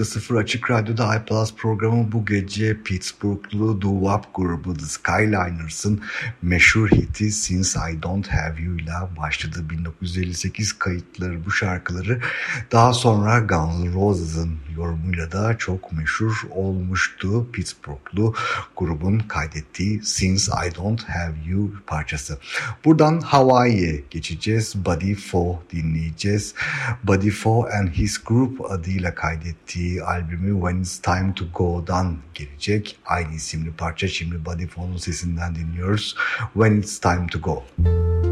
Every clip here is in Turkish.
95.0 Açık Radyo'da iPlus programı bu gece Pittsburghlu doo grubu The Skyliners'ın meşhur hiti Since I Don't Have You ile başladı. 1958 kayıtları bu şarkıları daha sonra Guns N' Roses'ın yorumuyla da çok meşhur olmuştu. Pittsburghlu grubun kaydettiği Since I Don't Have You parçası. Buradan Hawaii'ye geçeceğiz. Buddy Fo dinleyeceğiz. Buddy Fo and His Group adıyla kaydettiği albümü When It's Time To Go'dan gelecek. Aynı isimli parça şimdi Buddy Fo'nun sesinden dinliyoruz. When It's Time To Go. When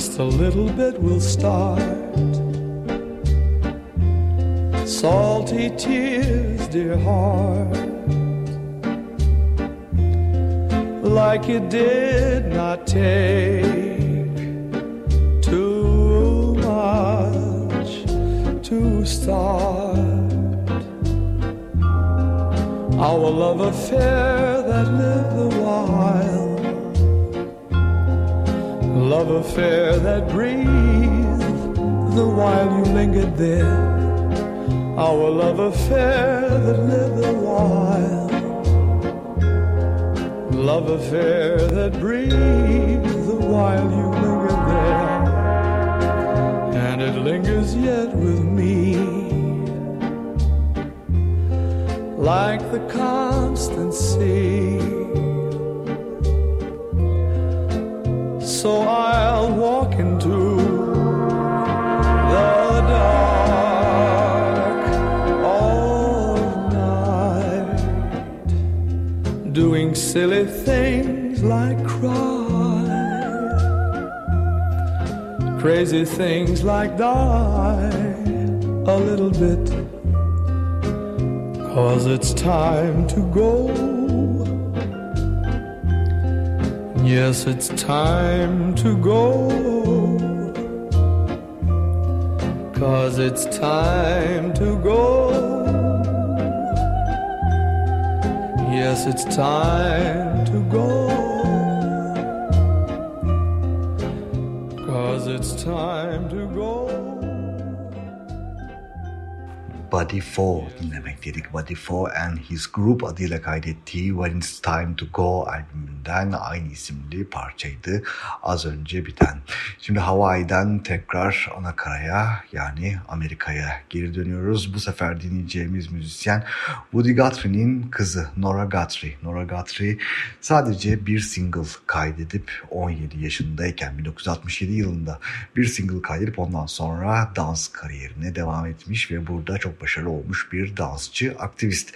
just a little bit will start. Salty tears, dear heart, like you did not take too much to start. Our love affair that lived love affair that breathed the while you lingered there. Our love affair that lived a while. Love affair that breathed the while you lingered there. And it lingers yet with me. Like the constant sea. Crazy things like die a little bit. Cause it's time to go. Yes, it's time to go. Cause it's time to go. Yes, it's time to go. Time to go. Body 4 dinlemek dedik. 4 and His Group adıyla kaydettiği When It's Time To Go albümünden aynı isimli parçaydı az önce biten. Şimdi Hawaii'den tekrar ana karaya yani Amerika'ya geri dönüyoruz. Bu sefer dinleyeceğimiz müzisyen Woody Guthrie'nin kızı Nora Guthrie. Nora Guthrie sadece bir single kaydedip 17 yaşındayken 1967 yılında bir single kaydedip ondan sonra dans kariyerine devam etmiş ve burada çok başarılı olmuş bir dansçı, aktivist.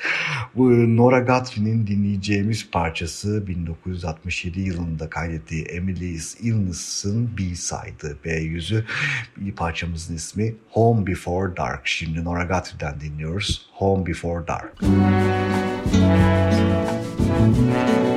Bu Nora Guthrie'nin dinleyeceğimiz parçası 1967 yılında kaydettiği Emily's Illness'ın B-side'ı, B yüzü. Parçamızın ismi Home Before Dark. Şimdi Nora Guthrie'den dinliyoruz. Home Before Dark. Evening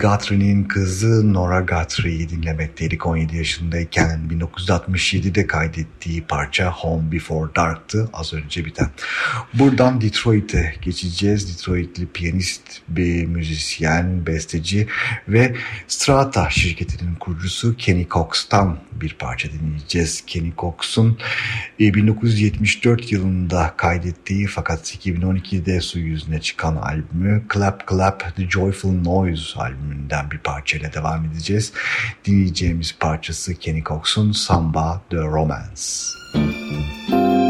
Guthrie'nin kızı Nora Guthrie'yi dinlemekteydik 17 yaşındayken 1967'de kaydettiği parça Home Before Dark'tı az önce biten. Buradan Detroit'e geçeceğiz. Detroitli piyanist, bir müzisyen, besteci ve Strata şirketinin kurucusu Kenny Cox'tan bir parça dinleyeceğiz. Kenny Cox'un 1974 e, yılında kaydettiği fakat 2012'de su yüzüne çıkan albümü Clap Clap The Joyful Noise albümünden bir parçayla devam edeceğiz. Dinleyeceğimiz parçası Kenny Cox'un Samba The Romance. Müzik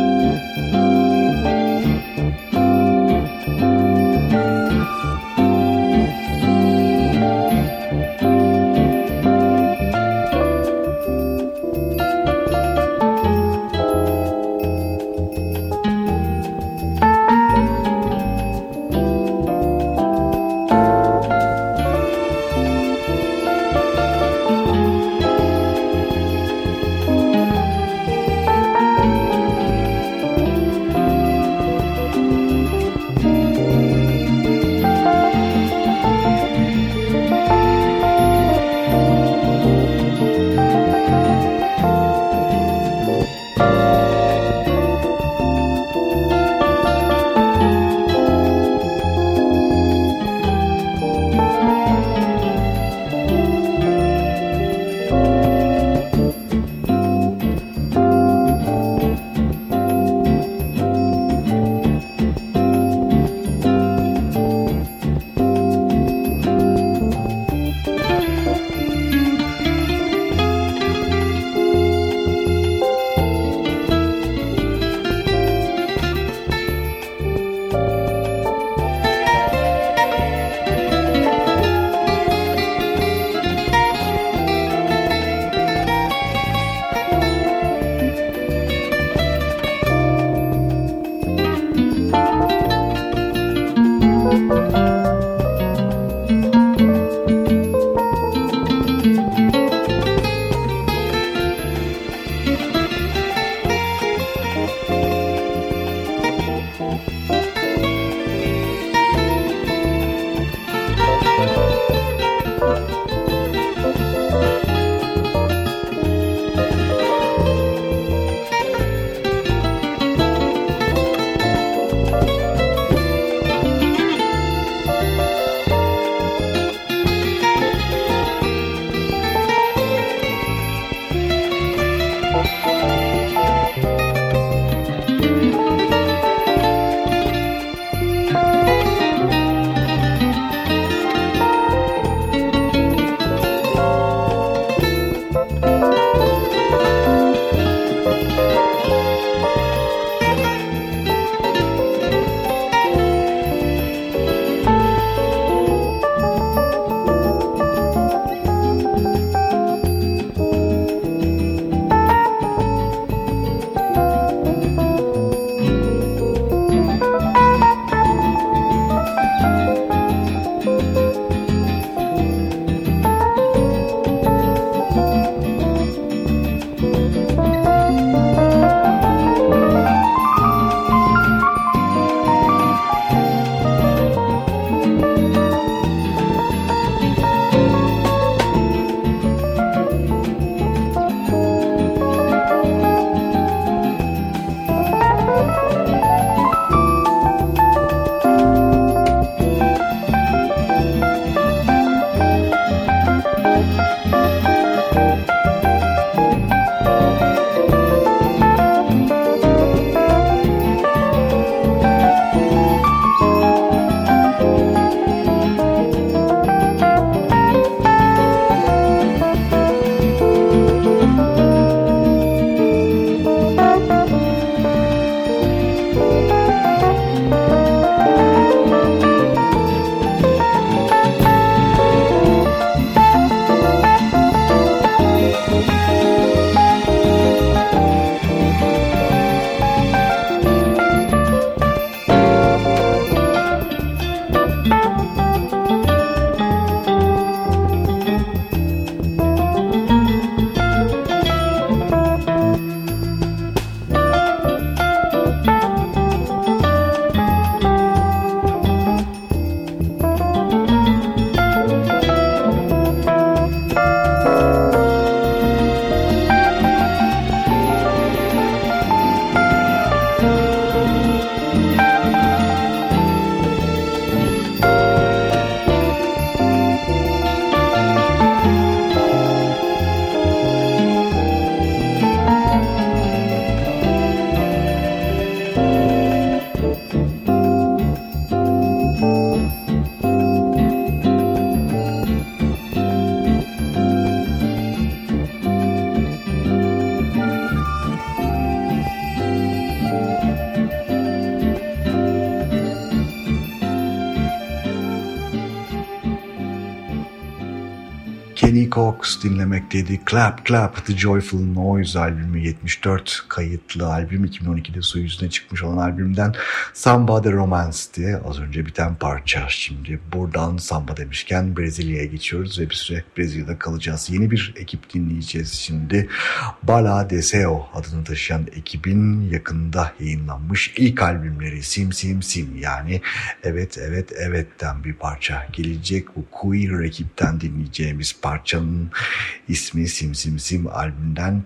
Cox dinlemekteydi. Clap Clap The Joyful Noise albümü 74 kayıtlı albüm 2012'de su yüzüne çıkmış olan albümden Samba de Romance diye az önce biten parça. Şimdi buradan samba demişken Brezilya'ya geçiyoruz ve bir süre Brezilya'da kalacağız. Yeni bir ekip dinleyeceğiz şimdi. Bala Deseo adını taşıyan ekibin yakında yayınlanmış ilk albümleri Sim Sim Sim yani Evet Evet Evet'ten bir parça gelecek. Bu queer ekipten dinleyeceğimiz parçanın ismi Sim Sim Sim albümden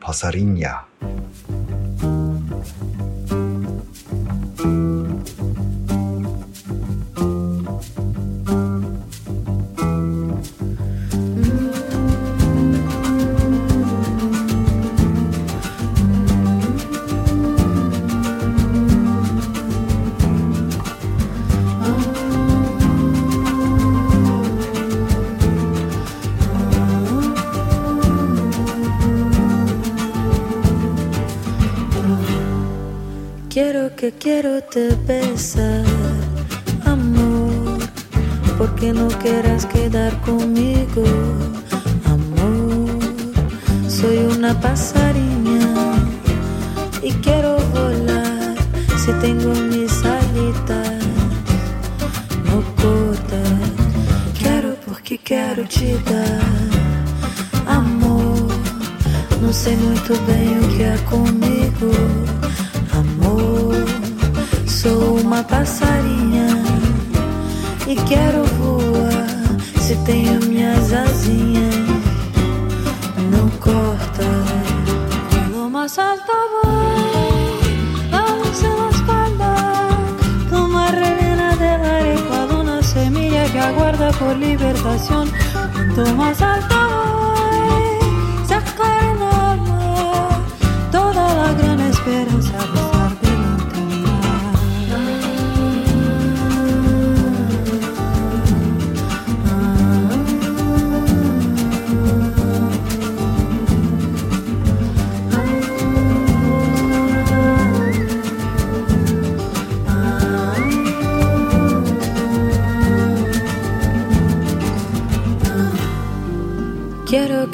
Pasarinya. que quiero te besar, amor, porque no quieras quedar conmigo, amor. Soy una pasariña y quiero volar si tengo mis alitas, no. Quiero porque quiero te dar, amor. Não sei muito bem o que é comigo Sou uma passarinha e quero voar. Se tenho minhas asinhas, não corta. Quando uma salta la la espalda, como a del aire, cual una semilla que aguarda por libertación. Cuanto más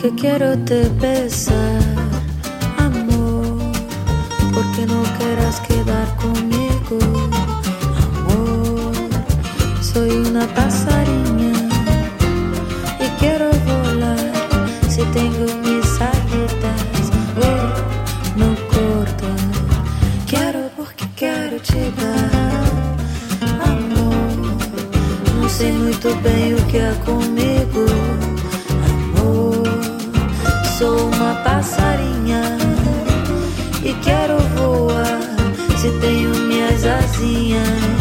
que quiero te besar, amor, porque no quieras quedar conmigo, amor. Soy una pasariña y quiero volar si tengo mis aletas, oh, no corto. Quiero porque quiero te dar, amor. Não sei muito bem o que é comigo. Passarinha e quero voar. Se tenho minhas asinhas,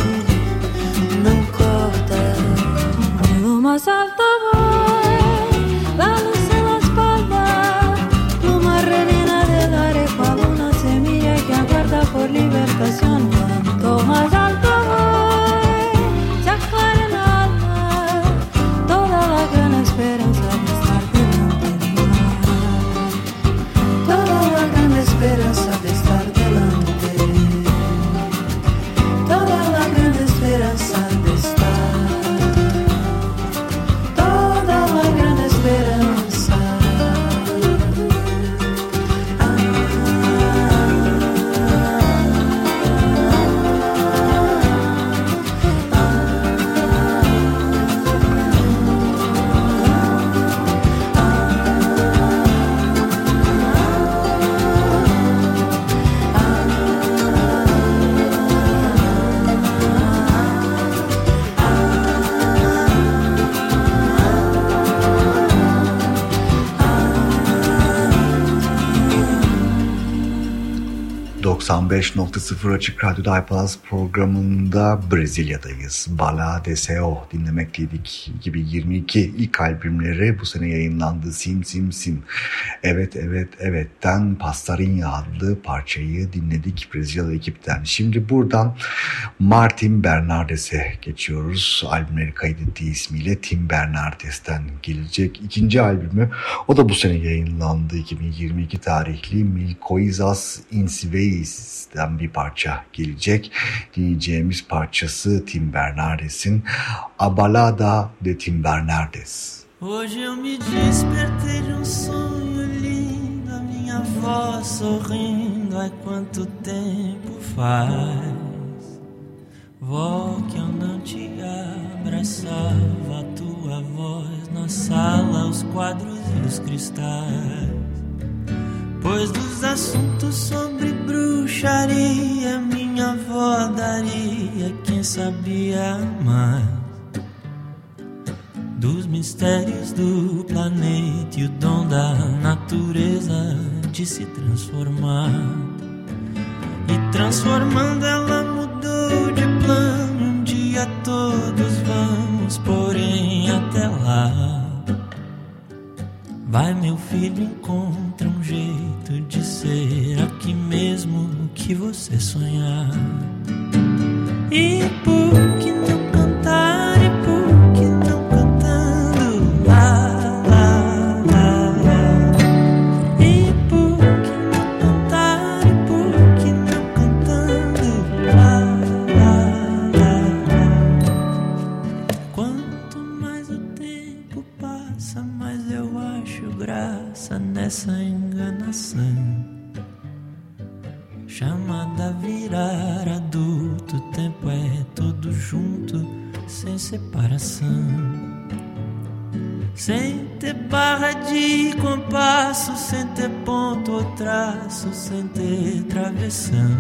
...95.0 Açık Radyo'da iPlus programında Brezilya'dayız. Bala Deseo dinlemekteydik. 2022 ilk albümleri bu sene yayınlandı. Sim Sim Sim. Evet Evet Evet'ten Pastarinha adlı parçayı dinledik Brezilyalı ekipten. Şimdi buradan Martin Bernardes'e geçiyoruz. Albümleri kaydettiği ismiyle Tim Bernardes'ten gelecek ikinci albümü. O da bu sene yayınlandı. 2022 tarihli Mil Coisas Insiveis'ten bir parça gelecek. Dinleyeceğimiz parçası Tim Bernardes'in A Balada de Tim Bernardes. Hoje eu me despertei de um sonho minha voz sorrindo. Ai, quanto tempo faz? Vó, que eu não te abraçava, a tua voz na sala, os quadros e os cristais. Pois dos assuntos sobre bruxaria, minha avó daria quem sabia mais dos mistérios do planeta e o dom da natureza de se transformar. E transformando ela mudou de plano. Um dia todos vamos, porém até lá. Vai, meu filho, encontra um jeito de ser aqui mesmo que você sonhar. E por que não chamada virar adulto. O tempo é todo junto, sem separação. Sem ter barra de compasso, sem ter ponto ou traço, sem ter travessão.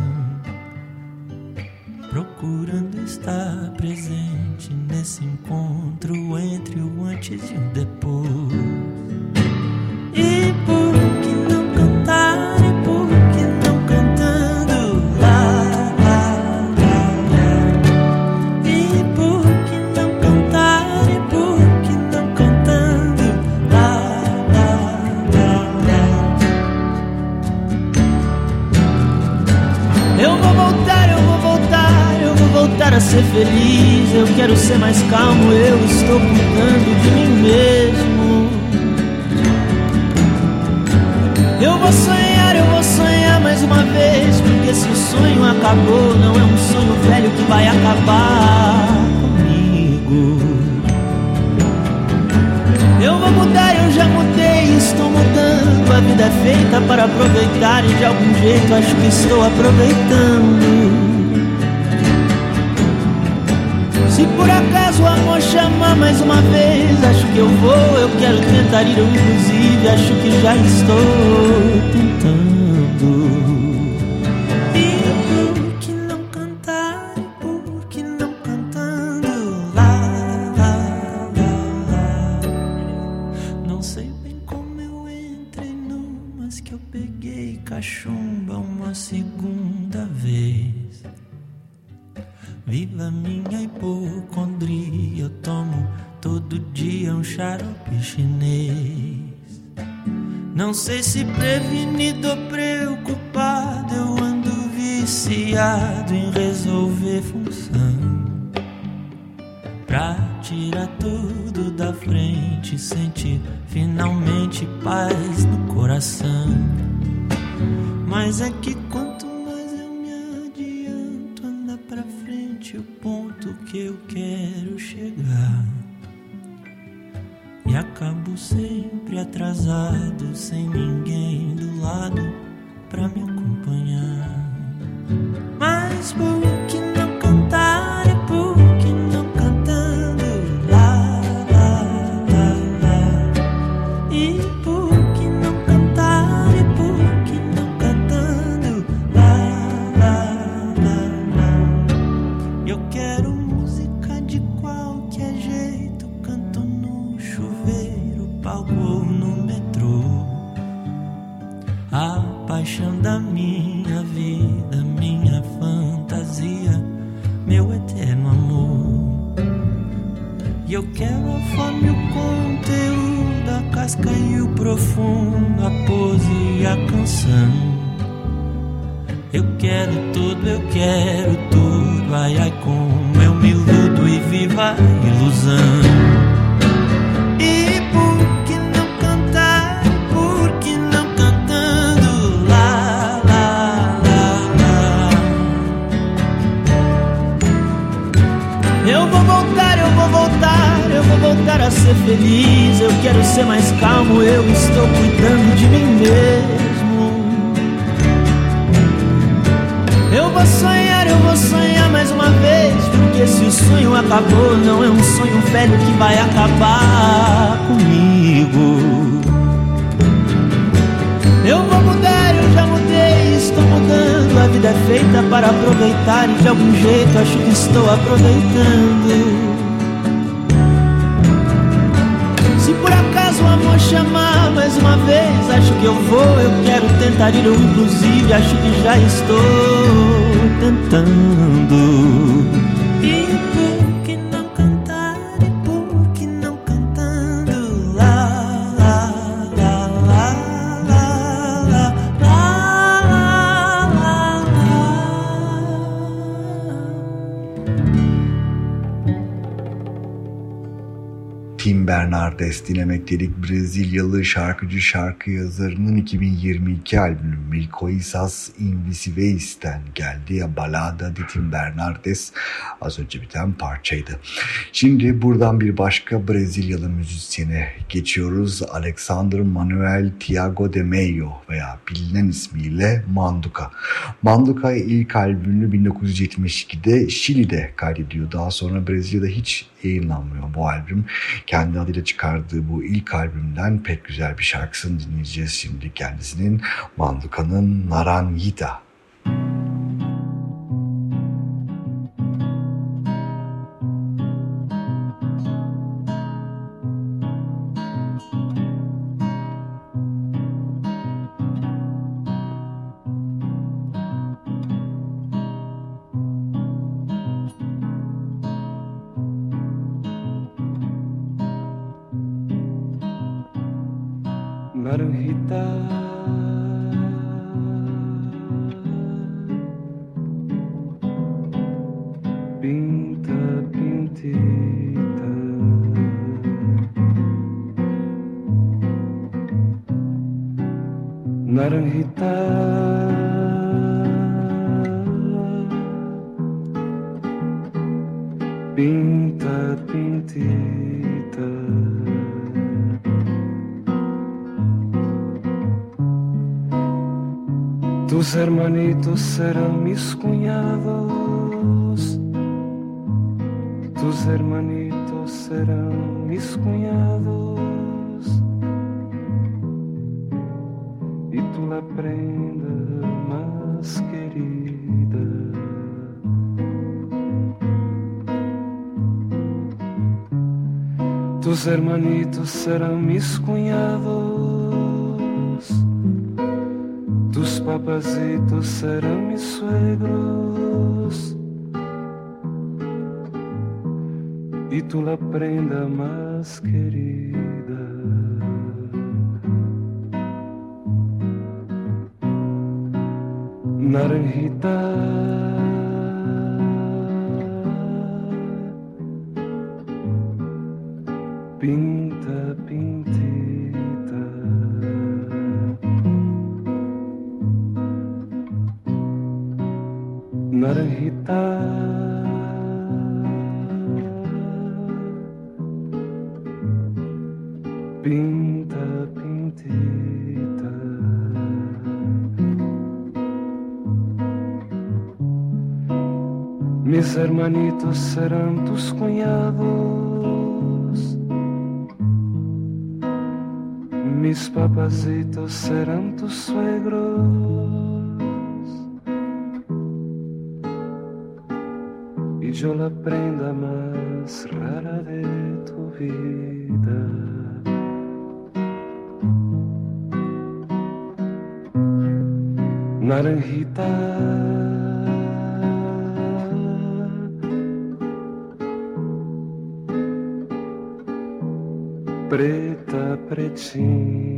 Procurando estar presente nesse encontro entre o antes e o depois. E por quero ser mais calmo, eu estou cuidando de mim mesmo. Eu vou sonhar, eu vou sonhar mais uma vez. Porque se o sonho acabou, não é um sonho velho que vai acabar comigo. Eu vou mudar, eu já mudei, estou mudando. A vida é feita para aproveitar e de algum jeito acho que estou aproveitando. Se por acaso o amor chamar mais uma vez, acho que eu vou, eu quero tentar ir, eu inclusive acho que já estou tentando. Não sei se prevenido ou preocupado, eu ando viciado em resolver função. Pra tirar tudo da frente, sentir finalmente paz no coração. Mas é que quanto mais eu me adianto, anda pra frente o ponto que eu quero chegar. E acabo sempre atrasado, sem ninguém do lado sonhar, eu vou sonhar mais uma vez, porque se o sonho acabou, não é um sonho velho que vai acabar comigo. Eu vou mudar, eu já mudei, estou mudando. A vida é feita para aproveitar e de algum jeito acho que estou aproveitando. Se por acaso o amor chamar mais uma vez, acho que eu vou, eu quero tentar ir, eu inclusive acho que já estou tentando. Bernardes dinlemek. Brezilyalı şarkıcı şarkı yazarının 2022 albümü Mil Coisas Invisiveis'ten geldi. Ya Balada de Tim Bernardes az önce biten parçaydı. Şimdi buradan bir başka Brezilyalı müzisyene geçiyoruz. Alexander Manuel Tiago de Meio veya bilinen ismiyle Manduka. Manduka ilk albümünü 1972'de Şili'de kaydediyor. Daha sonra Brezilya'da hiç yayınlanmıyor bu albüm. Kendi adıyla çıkardığı bu ilk albümden pek güzel bir şarkısını dinleyeceğiz şimdi kendisinin. Manduka'nın Naranyita. Naranjita. barujita. Serán mis cuñados. Tus hermanitos serán mis cuñados. Y tú la prenda más querida. Tus hermanitos serán mis cuñados. E tu serão mis suegros. E tu la prenda mais querida. Naranjita. Mis hermanitos serán tus cuñados. Mis papazitos serán tus suegros. y yo la prenda más rara de tu vida. Naranjita. See.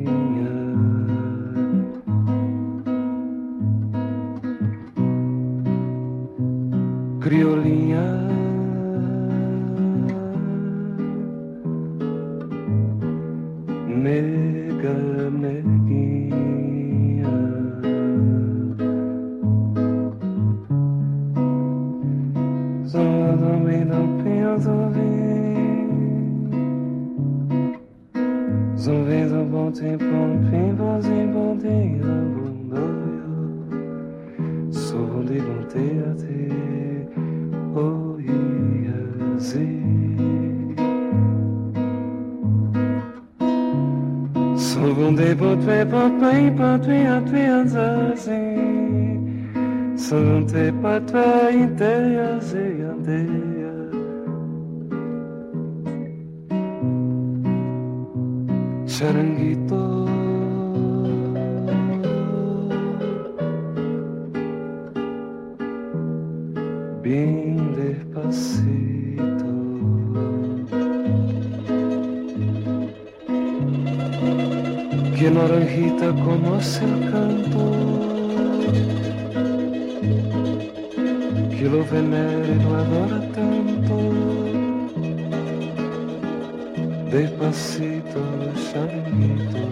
Bien despacito. Que naranjita conoce el canto. Que lo venera y lo adora tanto. Despacito. Palomita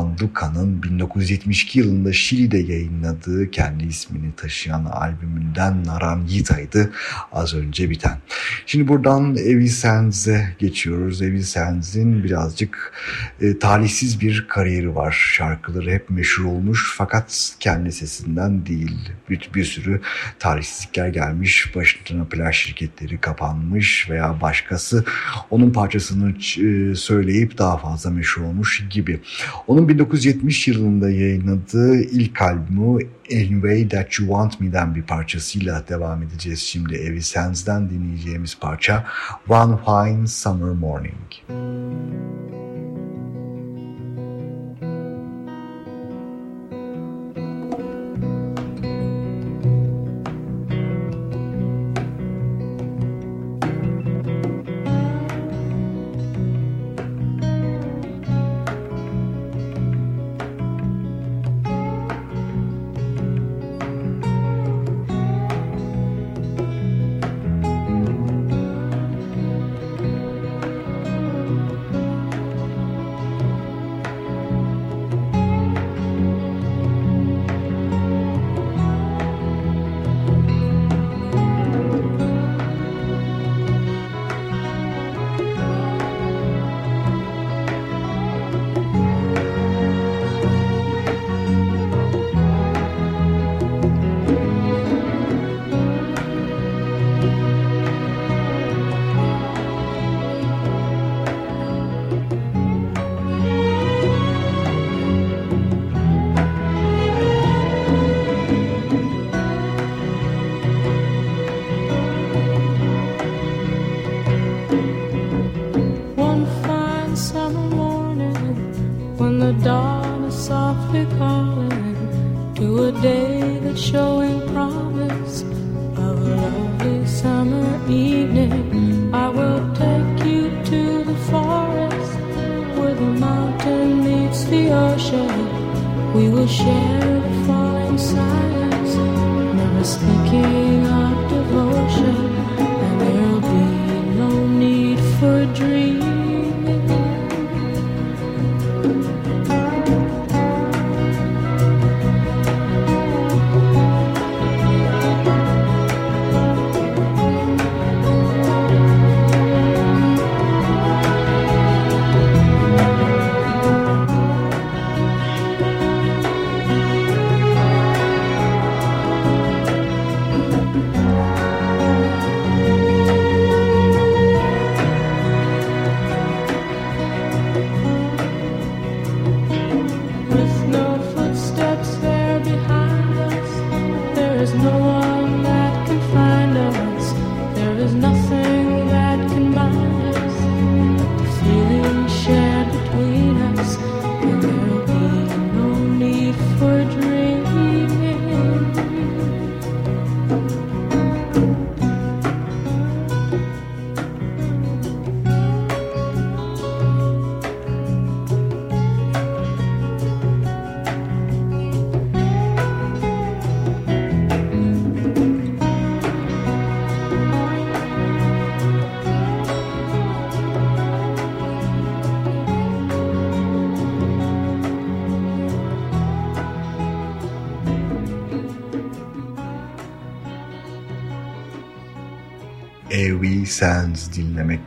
Manduka'nın 1972 yılında Şili'de yayınladığı kendi ismini taşıyan albümünden Naranyita'ydı az önce biten. Şimdi buradan Evisenz'e geçiyoruz. Evisenz'in birazcık e, talihsiz bir kariyeri var. Şarkıları hep meşhur olmuş fakat kendi sesinden değil. Bir, bir sürü talihsizlikler gelmiş. Başına plaj şirketleri kapanmış veya başkası onun parçasını e, söyleyip daha fazla meşhur olmuş gibi. Onun 1970 yılında yayınladığı ilk albümü Anyway That You Want Me'den bir parçasıyla devam edeceğiz şimdi. Evi Sands'den dinleyeceğimiz parça One Fine Summer Morning. Müzik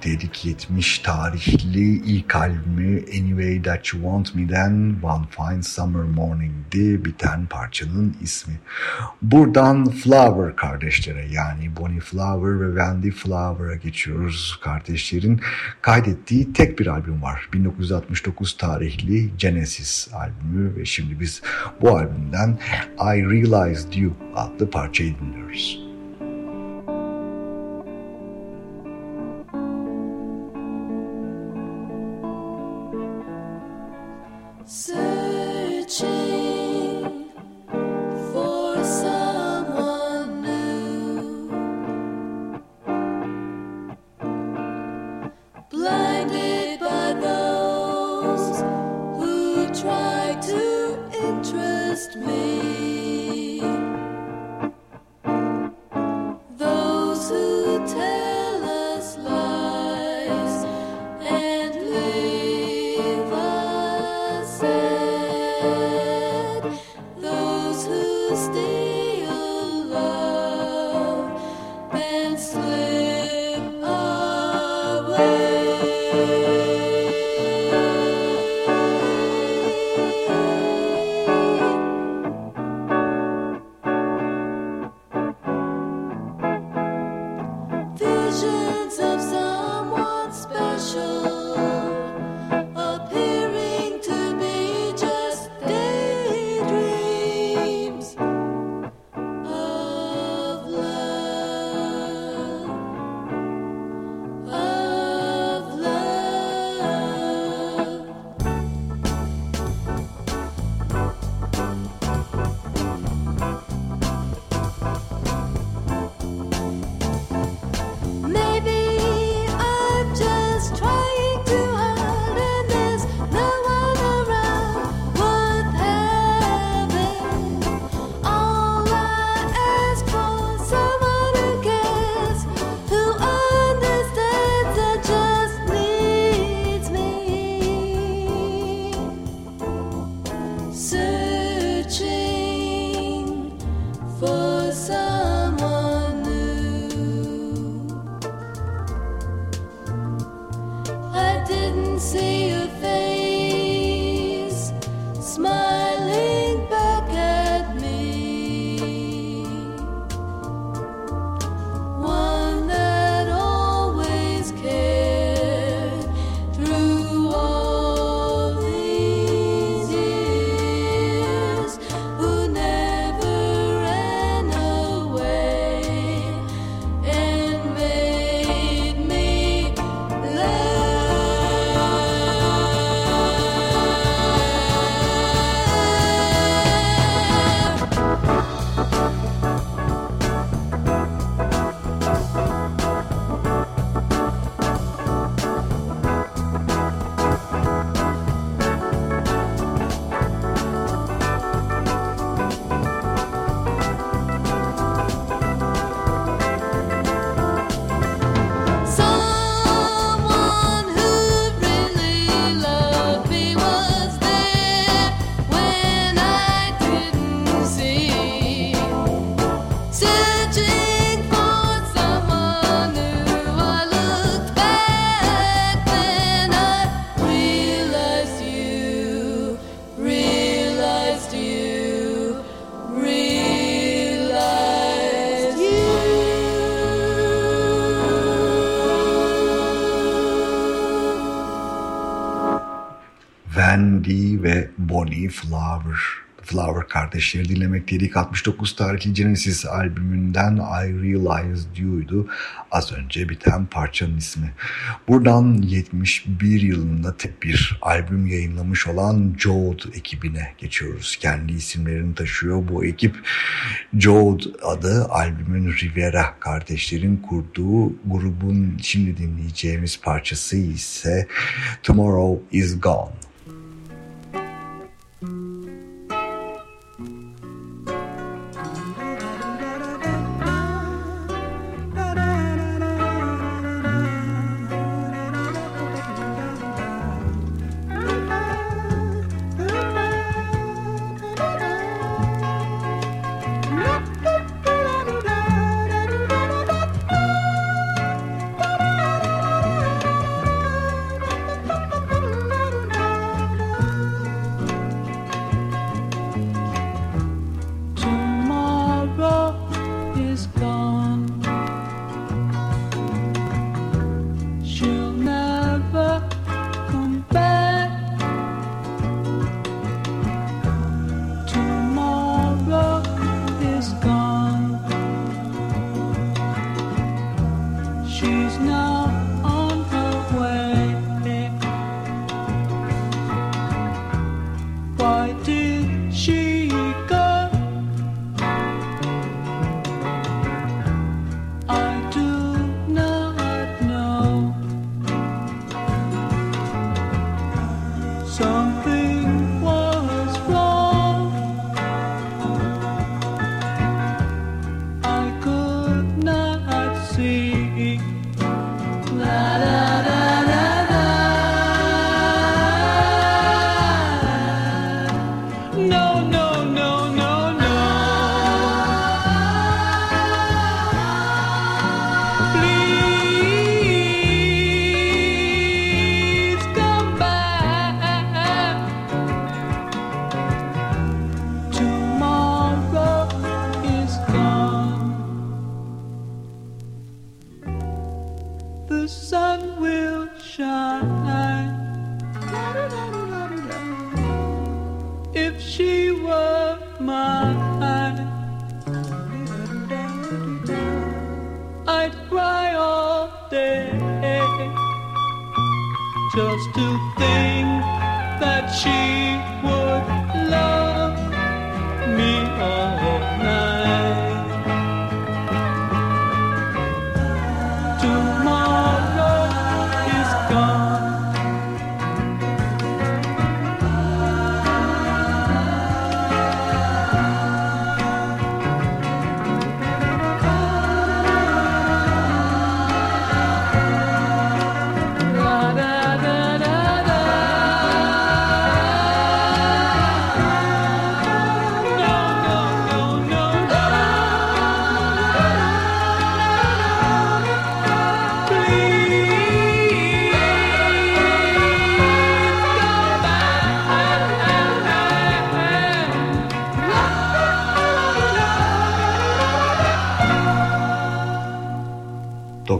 1970 tarihli ilk albümü Anyway That You Want Me'den One Fine Summer Morning'di biten parçanın ismi. Buradan Flower kardeşlere yani Bonnie Flower ve Wendy Flower'a geçiyoruz. Kardeşlerin kaydettiği tek bir albüm var. 1969 tarihli Genesis albümü ve şimdi biz bu albümden I Realized You adlı parçayı dinliyoruz. So Bonnie Flower. Flower kardeşleri dinlemekteydik. 69 tarihli Genesis albümünden I Realized You'ydu. Az önce biten parçanın ismi. Buradan 71 yılında tek bir albüm yayınlamış olan Jode ekibine geçiyoruz. Kendi isimlerini taşıyor bu ekip. Jode adı albümün Rivera kardeşlerin kurduğu grubun şimdi dinleyeceğimiz parçası ise Tomorrow is Gone.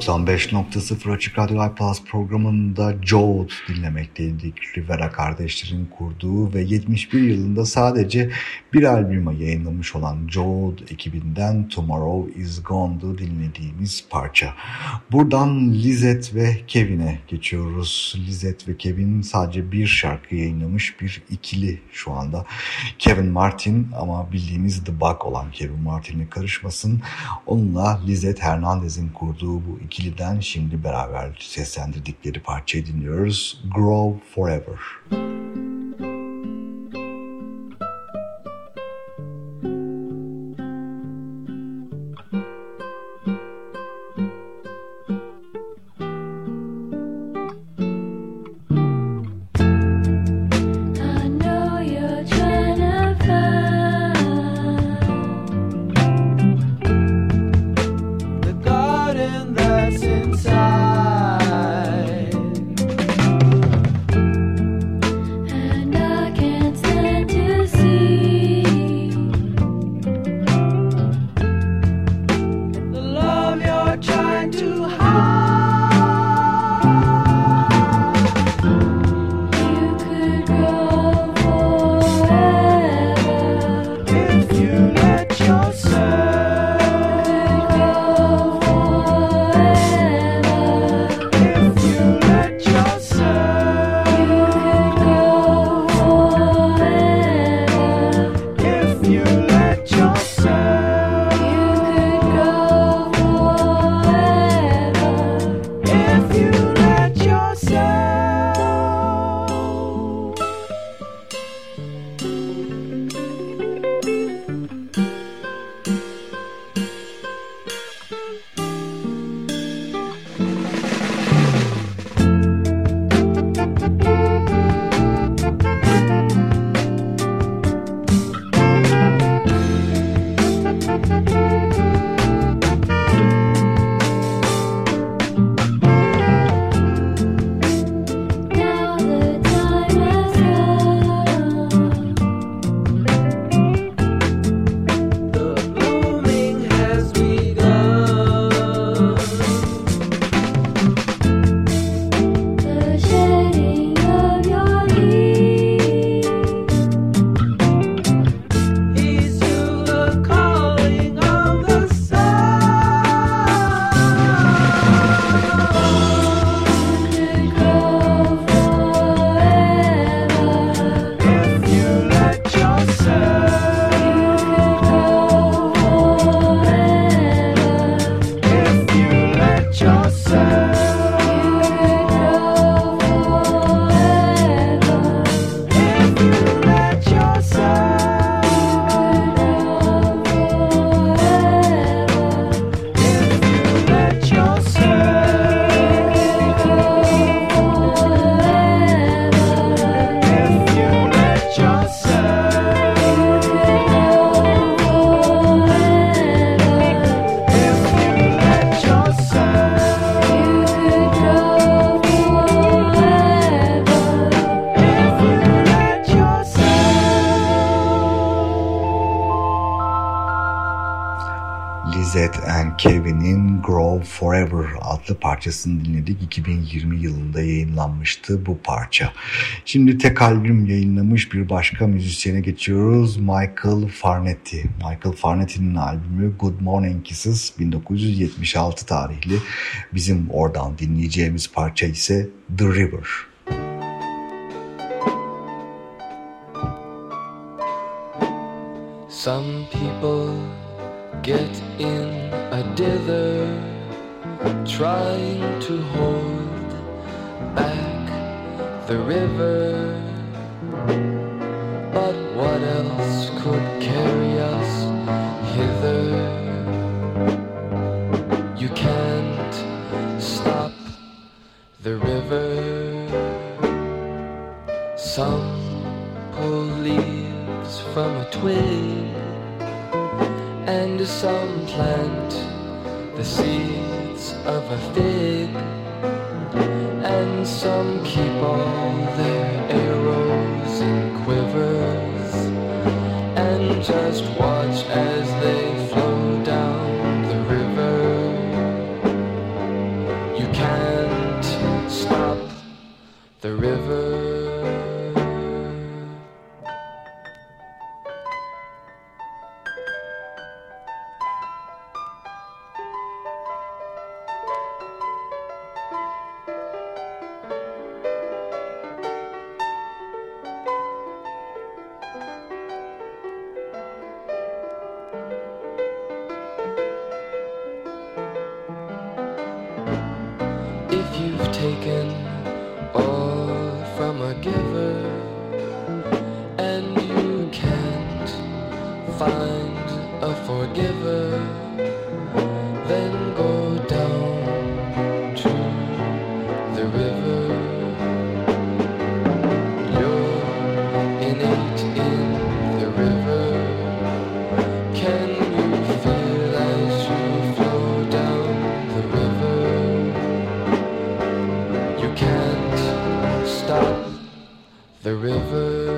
95.0 Açık Radyo iPlus programında Jode dinlemekteydik. Rivera kardeşlerin kurduğu ve 71 yılında sadece bir albüm yayınlamış olan Jode ekibinden Tomorrow Is Gone'du dinlediğimiz parça. Buradan Lizette ve Kevin'e geçiyoruz. Lizette ve Kevin sadece bir şarkı yayınlamış bir ikili şu anda. Kevin Martin ama bildiğimiz The Bug olan Kevin Martin'le karışmasın. Onunla Lizette Hernandez'in kurduğu bu ikiliden şimdi beraber seslendirdikleri parçayı dinliyoruz. Grow Forever. I Adlı parçasını dinledik. 2020 yılında yayınlanmıştı bu parça. Şimdi tek albüm yayınlamış bir başka müzisyene geçiyoruz. Michael Farnetti. Michael Farnetti'nin albümü Good Morning Kisses 1976 tarihli. Bizim oradan dinleyeceğimiz parça ise The River. Some people get in a dither trying to hold back the river. But what else could carry us hither? You can't stop the river. Some pull leaves from a twig and some plant the seeds of a fig, and some keep all their arrows in quivers, and just watch as they a forgiver, then go down to the river. You're innate in the river. Can you feel as you flow down the river? You can't stop the river.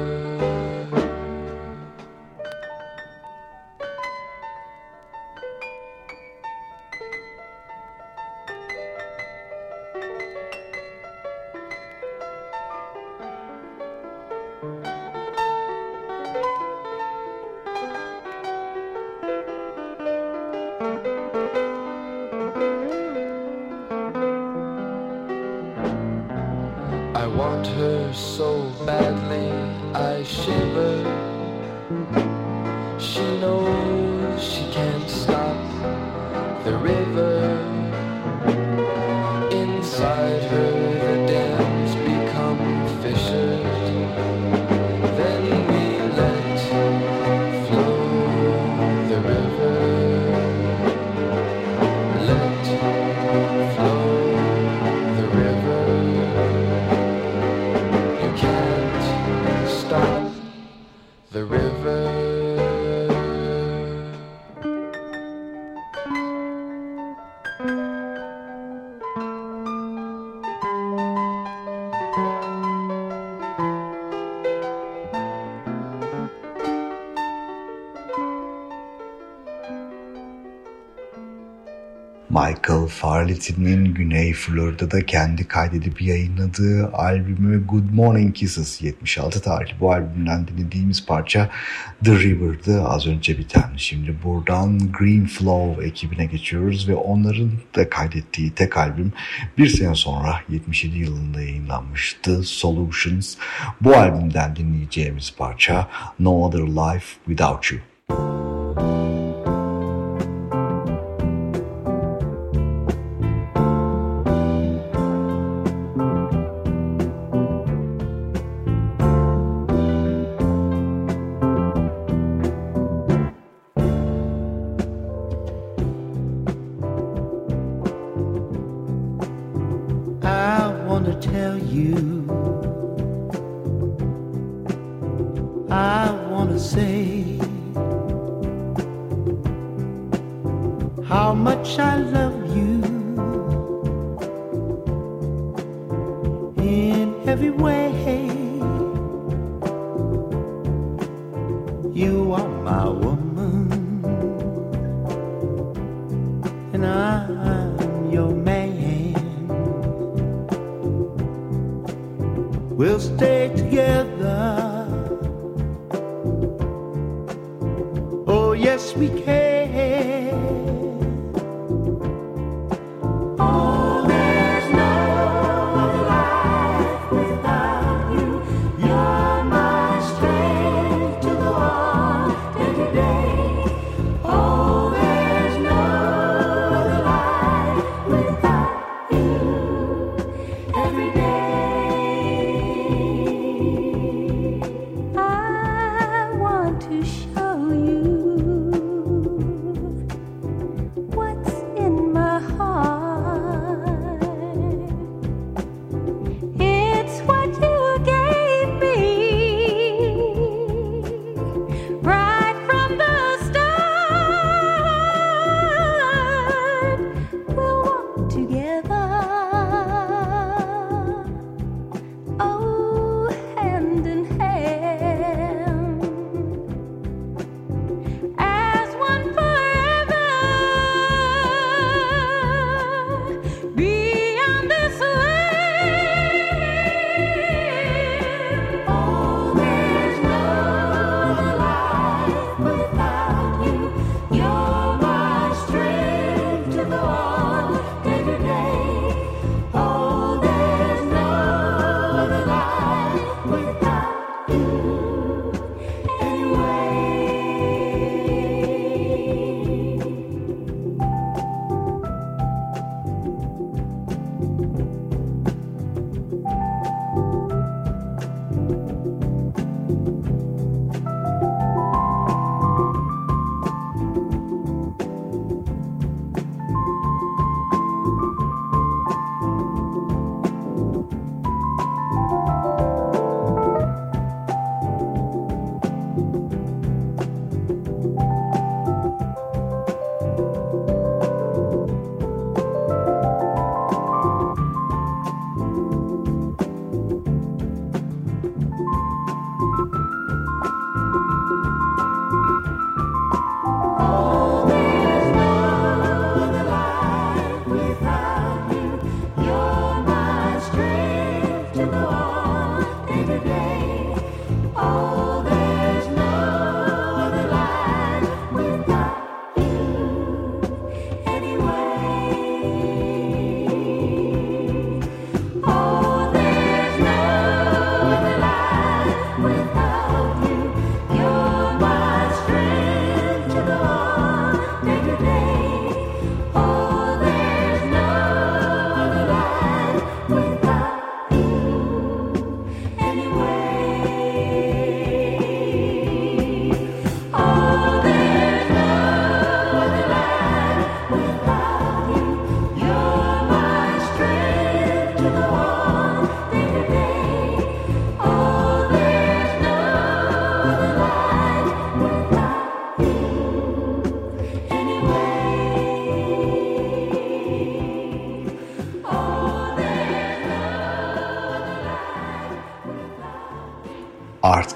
Farletti'nin Güney Florida'da kendi kaydedip yayınladığı albümü Good Morning Kisses 76 tarihli bu albümden dinlediğimiz parça The River'dı az önce biten. Şimdi buradan Green Flow ekibine geçiyoruz ve onların da kaydettiği tek albüm bir sene sonra 77 yılında yayınlanmıştı Solutions. Bu albümden dinleyeceğimiz parça No Other Life Without You.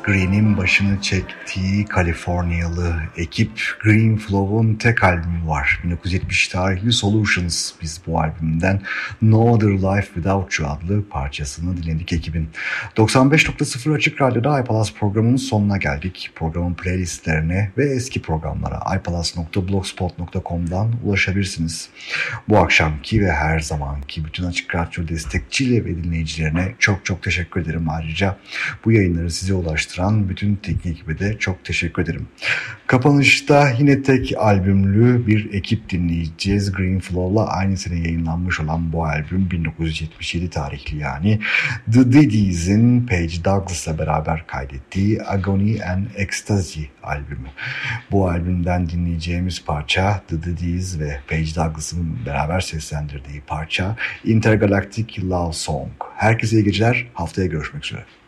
Green'in başını çektiği Kaliforniyalı ekip Green Flow'un tek albümü var. 1970 tarihli Solutions biz bu albümden No Other Life Without You adlı parçasını dinledik ekibin. 95.0 Açık Radyo'da iPalas programının sonuna geldik. Programın playlistlerine ve eski programlara ipalas.blogspot.com'dan ulaşabilirsiniz. Bu akşamki ve her zamanki bütün Açık Radyo destekçiyle ve dinleyicilerine çok çok teşekkür ederim. Ayrıca bu yayınları size ulaştıran bütün teknik ekibe de çok teşekkür ederim. Kapanışta yine tek albümlü bir ekip dinleyeceğiz. Green Flow'la aynı sene yayınlanmış olan bu albüm 1977 tarihli yani. The Diddy's'in Page Douglas'la beraber kaydettiği Agony and Ecstasy albümü. Bu albümden dinleyeceğimiz parça The Diddy's ve Page Douglas'ın beraber seslendirdiği parça Intergalactic Love Song. Herkese iyi geceler. Haftaya görüşmek üzere.